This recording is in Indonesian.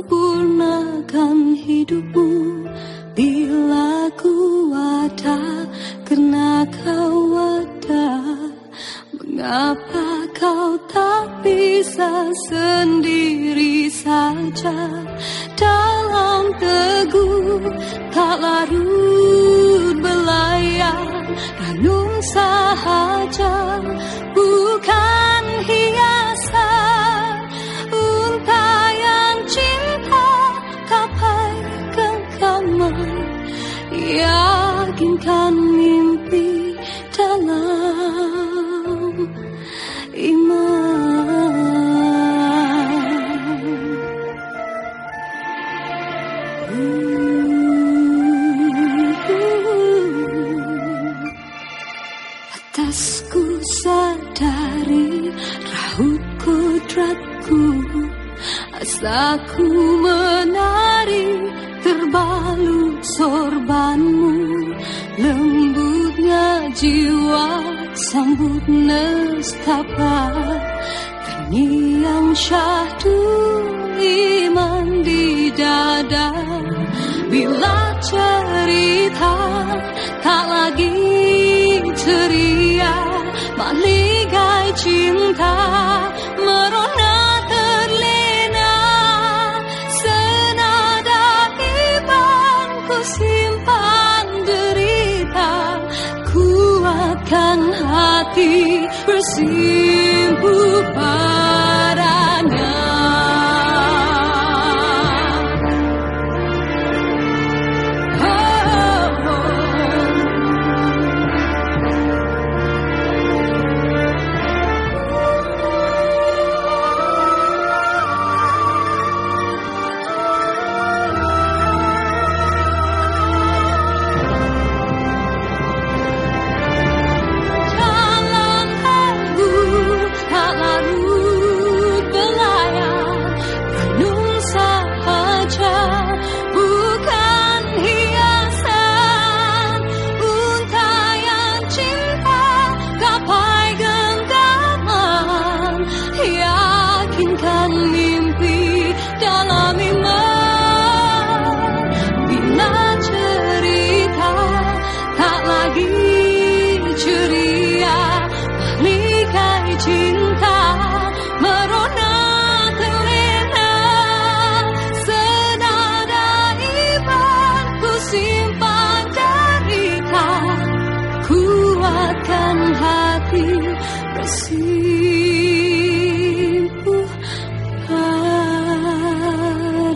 sempurnakan hidupmu. Bila ku ada karena kau ada. Mengapa kau tak bisa sendiri saja? Dalam teguh tak larut belayar. Renung sahaja bukan Yakinkan mimpi dalam iman. Atasku sadari raut kodratku Asaku menari jiwa sambut nestapa. Terngiang syahdu iman di dada. Bila cerita tak lagi ceria Maligai cinta merona terlena. Senada iban ku simpan Kuatkan hati bersimpu padanya bersimpu padanya